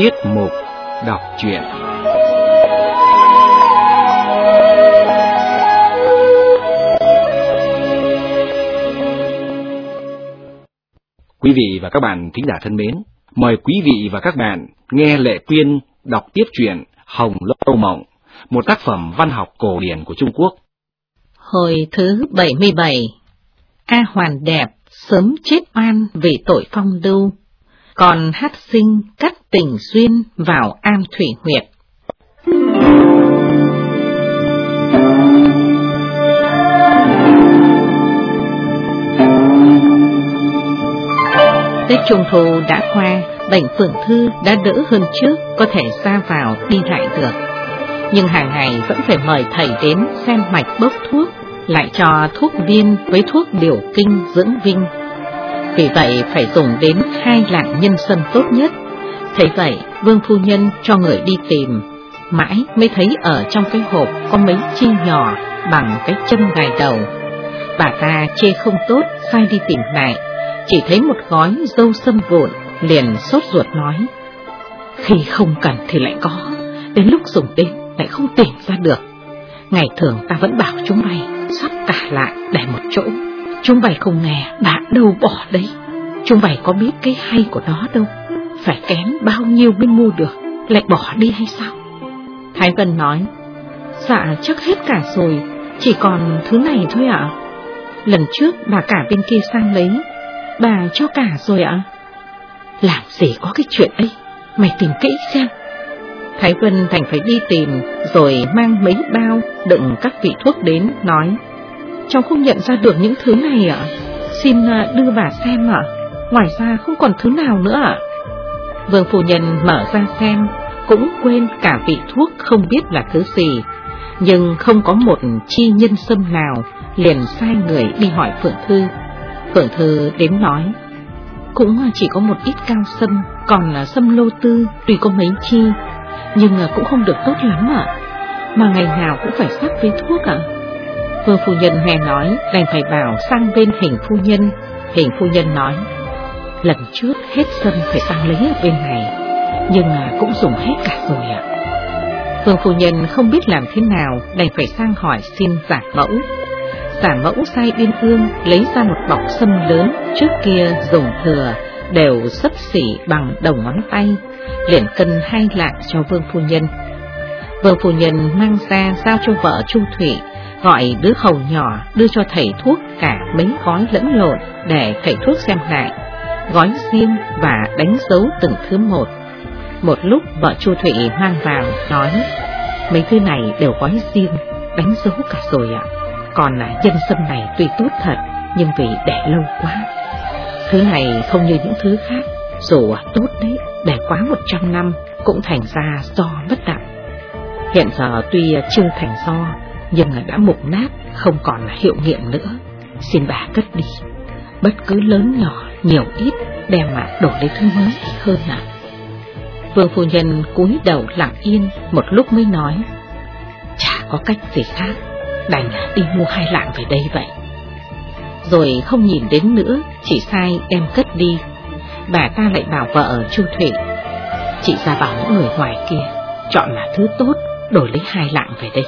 Tiết mục đọc truyện Quý vị và các bạn thính giả thân mến, mời quý vị và các bạn nghe Lệ Quyên đọc tiếp truyện Hồng Lâu Mộng, một tác phẩm văn học cổ điển của Trung Quốc. Hồi thứ 77 A Hoàn đẹp sớm chết oan vì tội phong lưu, còn hát sinh cắt tình duyên vào am thủy huyệt. Tết Trung Thu đã qua, bệnh Phượng Thư đã đỡ hơn trước, có thể ra vào đi lại được. Nhưng hàng ngày vẫn phải mời thầy đến xem mạch bốc thuốc, lại cho thuốc viên với thuốc điều kinh dưỡng vinh. Vì vậy phải dùng đến hai lạng nhân sâm tốt nhất. Thế vậy, Vương Phu Nhân cho người đi tìm, mãi mới thấy ở trong cái hộp có mấy chi nhỏ bằng cái châm gài đầu. Bà ta chê không tốt, sai đi tìm lại, chỉ thấy một gói dâu sâm vụn, liền sốt ruột nói. Khi không cần thì lại có, đến lúc dùng đến lại không tìm ra được. Ngày thường ta vẫn bảo chúng mày sắp cả lại để một chỗ. Chúng mày không nghe, đã đâu bỏ đấy. Chúng mày có biết cái hay của nó đâu. Phải kém bao nhiêu mới mua được, lại bỏ đi hay sao? Thái Vân nói, dạ chắc hết cả rồi, chỉ còn thứ này thôi ạ. Lần trước bà cả bên kia sang lấy, bà cho cả rồi ạ. Làm gì có cái chuyện ấy, mày tìm kỹ xem. Thái Vân thành phải đi tìm, rồi mang mấy bao đựng các vị thuốc đến, nói, cháu không nhận ra được những thứ này ạ, xin à, đưa bà xem ạ, ngoài ra không còn thứ nào nữa ạ. Vương Phu Nhân mở ra xem, cũng quên cả vị thuốc không biết là thứ gì, nhưng không có một chi nhân sâm nào, liền sai người đi hỏi Phượng Thư. Phượng Thư đến nói, cũng chỉ có một ít cao sâm, còn là sâm lô tư tùy có mấy chi, nhưng à, cũng không được tốt lắm ạ, mà ngày nào cũng phải sắc với thuốc ạ. Vương phu nhân nghe nói đành phải bảo sang bên hình phu nhân, hình phu nhân nói, lần trước hết sâm phải sang lấy ở bên này, nhưng mà cũng dùng hết cả rồi ạ. Vương phu nhân không biết làm thế nào đành phải sang hỏi xin giả mẫu. Giả mẫu sai biên Ương lấy ra một bọc sâm lớn trước kia dùng thừa đều sấp xỉ bằng đầu ngón tay, liền cân hai lạng cho Vương phu nhân. Vương phu nhân mang ra giao cho vợ Chu Thủy, gọi đứa hầu nhỏ đưa cho thầy thuốc cả mấy gói lẫn lộn để thầy thuốc xem lại, gói riêng và đánh dấu từng thứ một. Một lúc vợ Chu Thủy mang vào nói, mấy thứ này đều gói riêng, đánh dấu cả rồi ạ. Còn là dân sâm này tuy tốt thật, nhưng vì để lâu quá. Thứ này không như những thứ khác, dù tốt đấy, để quá một trăm năm cũng thành ra do bất đặng. Hiện giờ tuy chưa thành do, nhưng đã mục nát, không còn là hiệu nghiệm nữa. Xin bà cất đi, bất cứ lớn nhỏ, nhiều ít, đem mà đổi lấy thứ mới hơn ạ. Vương phu nhân cúi đầu lặng yên, một lúc mới nói, chả có cách gì khác, đành đi mua hai lạng về đây vậy. Rồi không nhìn đến nữa, chỉ sai đem cất đi. Bà ta lại bảo vợ Chu Thủy, chị ra bảo những người ngoài kia, chọn là thứ tốt, đổi lấy hai lạng về đây.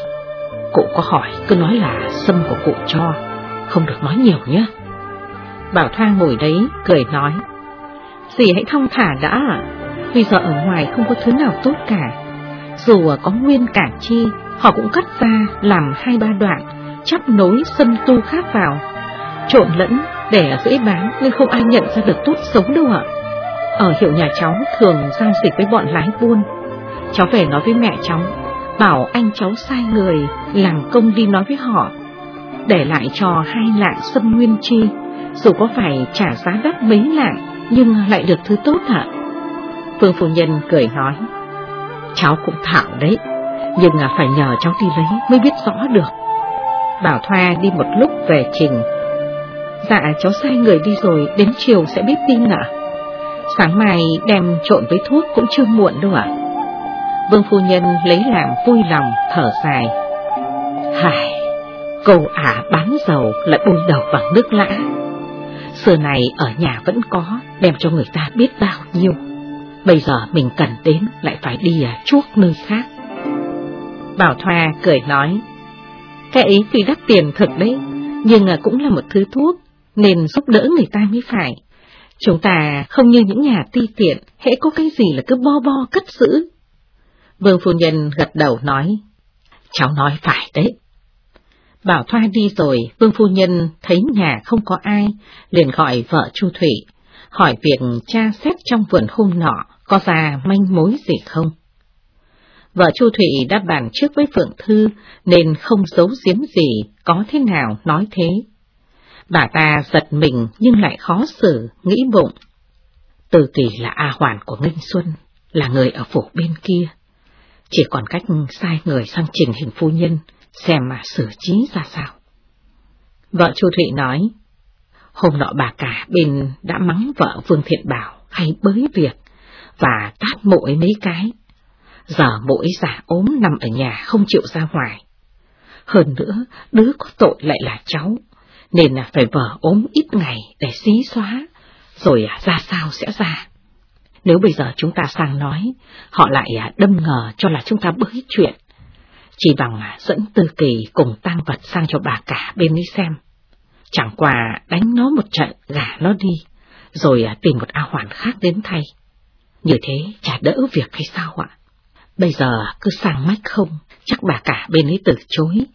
Cụ có hỏi, cứ nói là sâm của cụ cho, không được nói nhiều nhé. Bảo thang ngồi đấy, cười nói, dì hãy thông thả đã vì giờ ở ngoài không có thứ nào tốt cả. Dù có nguyên cả chi, họ cũng cắt ra làm hai ba đoạn, chắp nối sâm tu khác vào, trộn lẫn để dễ bán nên không ai nhận ra được tốt xấu đâu ạ. Ở hiệu nhà cháu thường giao dịch với bọn lái buôn. Cháu về nói với mẹ cháu, bảo anh cháu sai người làm công đi nói với họ, để lại cho hai lạng sâm nguyên chi, dù có phải trả giá đắt mấy lạng nhưng lại được thứ tốt ạ. Phương phu nhân cười nói, cháu cũng thạo đấy, nhưng phải nhờ cháu đi lấy mới biết rõ được. Bảo Thoa đi một lúc về trình. Dạ cháu sai người đi rồi, đến chiều sẽ biết tin ạ. Sáng mai đem trộn với thuốc cũng chưa muộn đâu ạ. Vương phu nhân lấy làm vui lòng, thở dài. Hài, câu ả bán dầu lại bôi đầu bằng nước lã. Xưa này ở nhà vẫn có, đem cho người ta biết bao nhiêu. Bây giờ mình cần đến lại phải đi à, chuốc nơi khác. Bảo Thoa cười nói, cái ấy tuy đắt tiền thật đấy, nhưng à, cũng là một thứ thuốc, nên giúp đỡ người ta mới phải. Chúng ta không như những nhà ti tiện, hễ có cái gì là cứ bo bo cất giữ. Vương phu nhân gật đầu nói, cháu nói phải đấy. Bảo Thoa đi rồi, Vương phu nhân thấy nhà không có ai, liền gọi vợ Chu Thủy, hỏi việc cha xét trong vườn hôm nọ có ra manh mối gì không. Vợ Chu Thủy đã bàn trước với Phượng Thư nên không giấu giếm gì, có thế nào nói thế. Bà ta giật mình nhưng lại khó xử, nghĩ bụng. Từ kỳ là A Hoàn của Nghinh Xuân, là người ở phủ bên kia. Chỉ còn cách sai người sang trình hình phu nhân, xem mà xử trí ra sao. Vợ Chu Thụy nói, hôm nọ bà cả bên đã mắng vợ Vương Thiện Bảo hay bới việc, và tát mộ ấy mấy cái. Giờ mỗi giả ốm nằm ở nhà không chịu ra ngoài. Hơn nữa, đứa có tội lại là cháu, nên là phải vợ ốm ít ngày để xí xóa, rồi à, ra sao sẽ ra. Nếu bây giờ chúng ta sang nói, họ lại à, đâm ngờ cho là chúng ta bới chuyện. Chỉ bằng à, dẫn tư kỳ cùng tang vật sang cho bà cả bên ấy xem. Chẳng qua đánh nó một trận gả nó đi, rồi à, tìm một A Hoàn khác đến thay. Như thế chả đỡ việc hay sao ạ? Bây giờ cứ sang mách không, chắc bà cả bên ấy từ chối.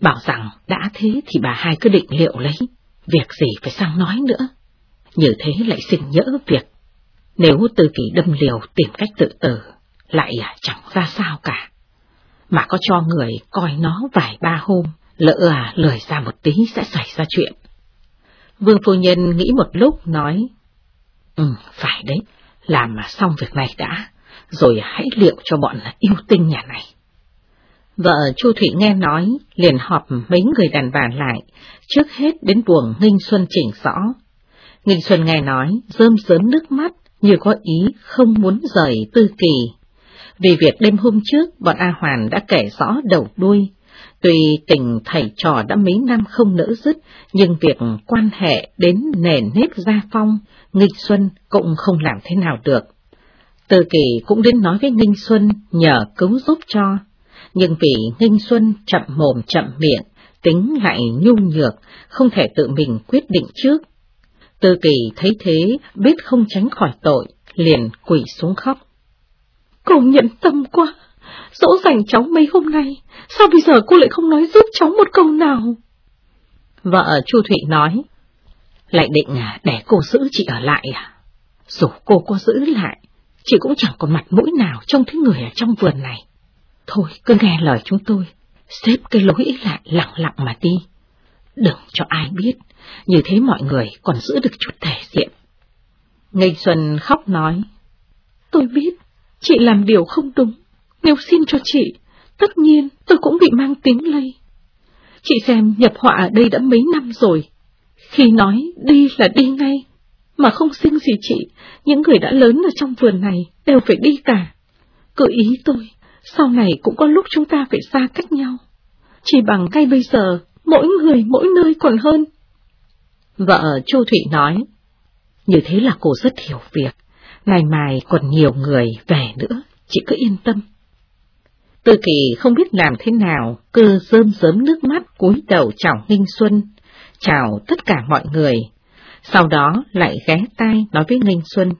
Bảo rằng đã thế thì bà hai cứ định liệu lấy, việc gì phải sang nói nữa. Như thế lại xin nhỡ việc. Nếu từ kỳ đâm liều tìm cách tự tử, lại chẳng ra sao cả. Mà có cho người coi nó vài ba hôm, lỡ à lười ra một tí sẽ xảy ra chuyện. Vương phu nhân nghĩ một lúc nói, Ừ, phải đấy, làm mà xong việc này đã, rồi hãy liệu cho bọn yêu tinh nhà này. Vợ Chu thủy nghe nói, liền họp mấy người đàn bà lại, trước hết đến buồng Nghinh Xuân chỉnh rõ. Nghinh Xuân nghe nói, rơm rớm nước mắt, như có ý không muốn rời tư kỳ. Vì việc đêm hôm trước, bọn A Hoàn đã kể rõ đầu đuôi. Tuy tình thầy trò đã mấy năm không nỡ dứt, nhưng việc quan hệ đến nền nếp gia phong, Nghinh Xuân cũng không làm thế nào được. Từ kỳ cũng đến nói với Ninh Xuân nhờ cứu giúp cho, nhưng vì Ninh Xuân chậm mồm chậm miệng, tính lại nhu nhược, không thể tự mình quyết định trước. Từ kỳ thấy thế, biết không tránh khỏi tội, liền quỳ xuống khóc. Cô nhận tâm quá, dỗ dành cháu mấy hôm nay, sao bây giờ cô lại không nói giúp cháu một câu nào? Vợ Chu Thụy nói, lại định à, để cô giữ chị ở lại à? Dù cô có giữ lại, chị cũng chẳng còn mặt mũi nào trông thấy người ở trong vườn này. Thôi, cứ nghe lời chúng tôi, xếp cái lối lại lặng lặng mà đi. Đừng cho ai biết, như thế mọi người còn giữ được chút thể diện. Ngây Xuân khóc nói, tôi biết, chị làm điều không đúng, nếu xin cho chị, tất nhiên tôi cũng bị mang tiếng lây. Chị xem nhập họa ở đây đã mấy năm rồi, khi nói đi là đi ngay, mà không xin gì chị, những người đã lớn ở trong vườn này đều phải đi cả. Cứ ý tôi, sau này cũng có lúc chúng ta phải xa cách nhau. Chỉ bằng ngay bây giờ, mỗi người mỗi nơi còn hơn. Vợ Chu Thụy nói, như thế là cô rất hiểu việc, ngày mai còn nhiều người về nữa, chị cứ yên tâm. Tư kỳ không biết làm thế nào, cứ rơm rớm nước mắt cúi đầu chào Ninh Xuân, chào tất cả mọi người, sau đó lại ghé tai nói với Ninh Xuân.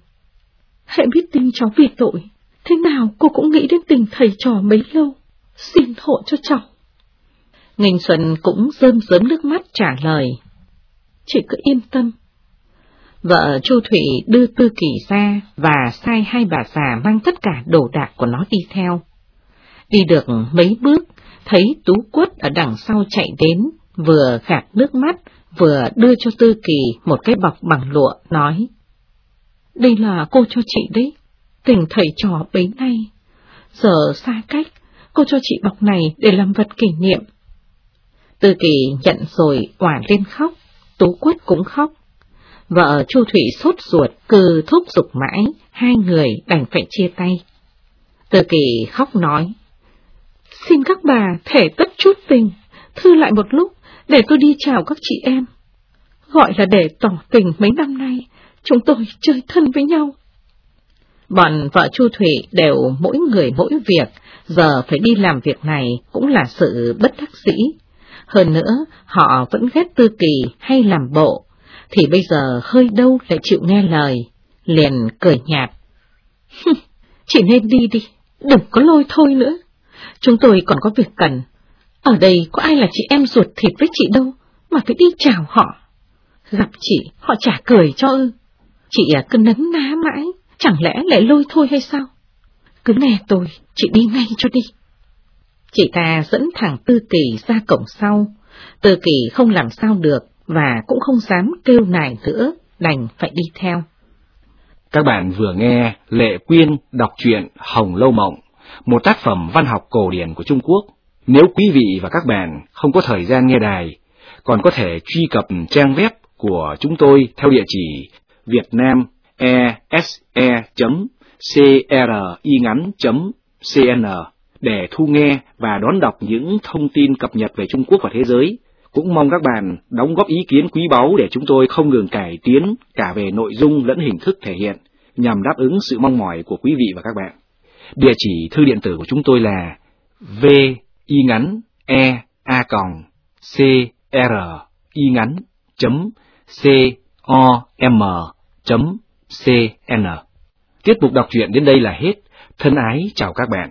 Hãy biết tin cháu vì tội, thế nào cô cũng nghĩ đến tình thầy trò mấy lâu, xin hộ cho cháu. Ninh Xuân cũng rơm rớm nước mắt trả lời. Chị cứ yên tâm. Vợ Chu Thủy đưa Tư Kỳ ra và sai hai bà già mang tất cả đồ đạc của nó đi theo. Đi được mấy bước, thấy Tú Quất ở đằng sau chạy đến, vừa gạt nước mắt, vừa đưa cho Tư Kỳ một cái bọc bằng lụa, nói. Đây là cô cho chị đấy, tình thầy trò bấy nay. Giờ xa cách, cô cho chị bọc này để làm vật kỷ niệm. Tư Kỳ nhận rồi quả lên khóc, Tú Quất cũng khóc. Vợ Chu Thủy sốt ruột, cừ thúc giục mãi, hai người đành phải chia tay. Tư Kỳ khóc nói, Xin các bà thể tất chút tình, thư lại một lúc, để tôi đi chào các chị em. Gọi là để tỏ tình mấy năm nay, chúng tôi chơi thân với nhau. Bọn vợ Chu Thủy đều mỗi người mỗi việc, giờ phải đi làm việc này cũng là sự bất đắc dĩ. Hơn nữa, họ vẫn ghét Tư Kỳ hay làm bộ, thì bây giờ hơi đâu lại chịu nghe lời, liền cười nhạt. Chỉ nên đi đi, đừng có lôi thôi nữa. Chúng tôi còn có việc cần. Ở đây có ai là chị em ruột thịt với chị đâu, mà phải đi chào họ. Gặp chị, họ chả cười cho ư. Chị à, cứ nấn ná mãi, chẳng lẽ lại lôi thôi hay sao? Cứ nghe tôi, chị đi ngay cho đi. Chị ta dẫn thẳng Tư Kỳ ra cổng sau. Tư Kỳ không làm sao được và cũng không dám kêu nài nữa, đành phải đi theo. Các bạn vừa nghe Lệ Quyên đọc truyện Hồng Lâu Mộng, một tác phẩm văn học cổ điển của Trung Quốc. Nếu quý vị và các bạn không có thời gian nghe đài, còn có thể truy cập trang web của chúng tôi theo địa chỉ vietnamese.cringắn.cn để thu nghe và đón đọc những thông tin cập nhật về Trung Quốc và thế giới. Cũng mong các bạn đóng góp ý kiến quý báu để chúng tôi không ngừng cải tiến cả về nội dung lẫn hình thức thể hiện, nhằm đáp ứng sự mong mỏi của quý vị và các bạn. Địa chỉ thư điện tử của chúng tôi là v y ngắn e a còng c r y ngắn chấm c o m chấm c n. Tiết mục đọc truyện đến đây là hết. Thân ái chào các bạn.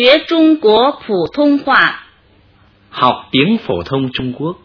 学中国普通话。好点普通中国。